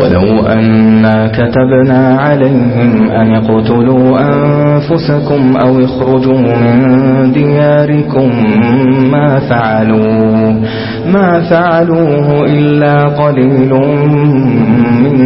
ولو أنا كتبنا عليهم أن اقتلوا أنفسكم أو اخرجوا من دياركم ما فعلوا ما فعلوه إلا قليل من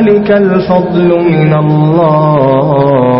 ذلك الفضل من الله.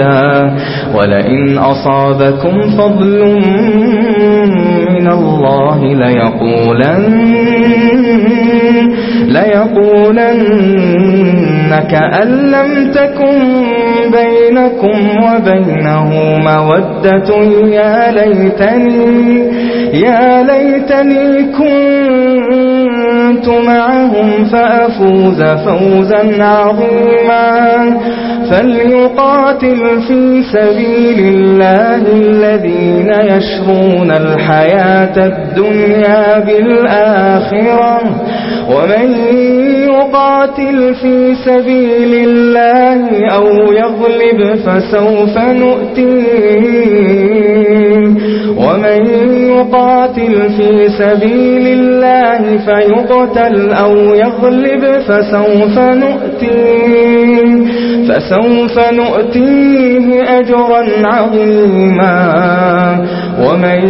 ولئن أصابكم فضل من الله ليقولن ليقولن كأن لم تكن بينكم وبينه مودة يا ليتني يا ليتني كنت كنت معهم فأفوز فوزا عظيما. فليقاتل في سبيل الله الذين يشرون الحياة الدنيا بالآخرة. ومن يقاتل في سبيل الله أو يغلب فسوف نؤتيه. ومن يقاتل في سبيل الله فيقتل أو يغلب فسوف نؤتيه, فسوف نؤتيه أجرا عظيما. ومن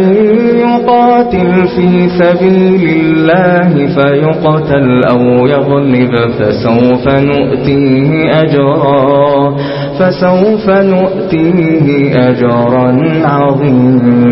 يقاتل في سبيل الله فيقتل أو يغلب فسوف نؤتيه أجرا فسوف نؤتيه أجرا عظيما.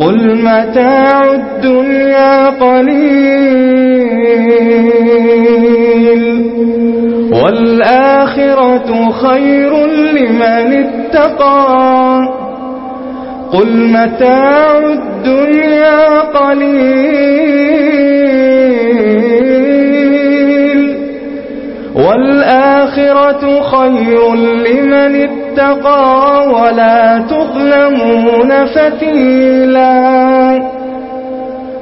قل متاع الدنيا قليل والآخرة خير لمن اتقى قل متاع الدنيا قليل الآخرة خير لمن اتقى ولا تظلمون فتيلا.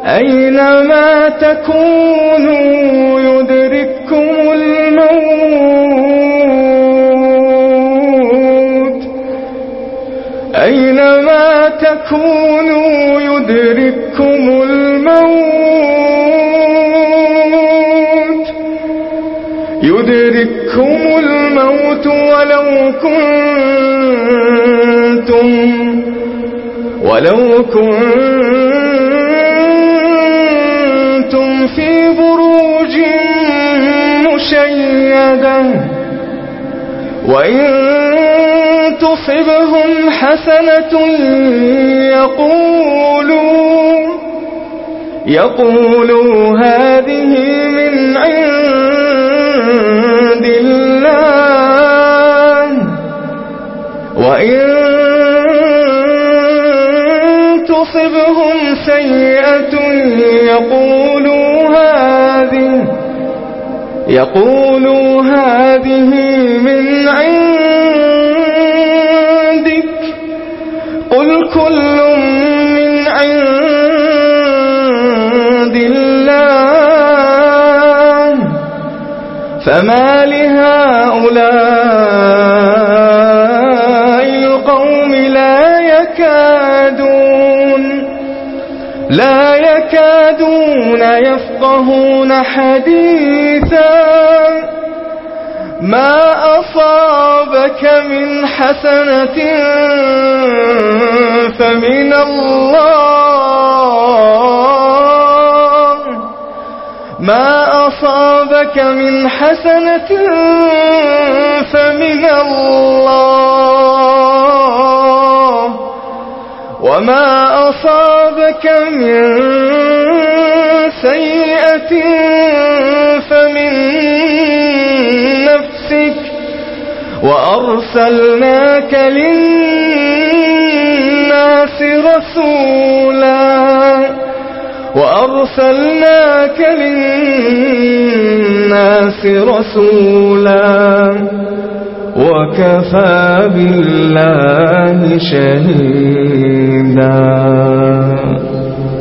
أينما تكونوا يدرككم الموت. أينما تكونوا يدرككم الموت يدرككم الموت ولو كنتم ولو كنتم في بروج مشيدة وإن تصبهم حسنة يقولوا يقولوا هذه من عند عند الله وإن تصبهم سيئة يقولوا هذه يقولوا هذه من فما لهؤلاء القوم لا يكادون لا يكادون يفقهون حديثا ما أصابك من حسنة فمن الله ما أصابك من حسنة فمن الله وما أصابك من سيئة فمن نفسك وأرسلناك للناس رسولا وأرسلناك للناس رسولا وكفى بالله شهيدا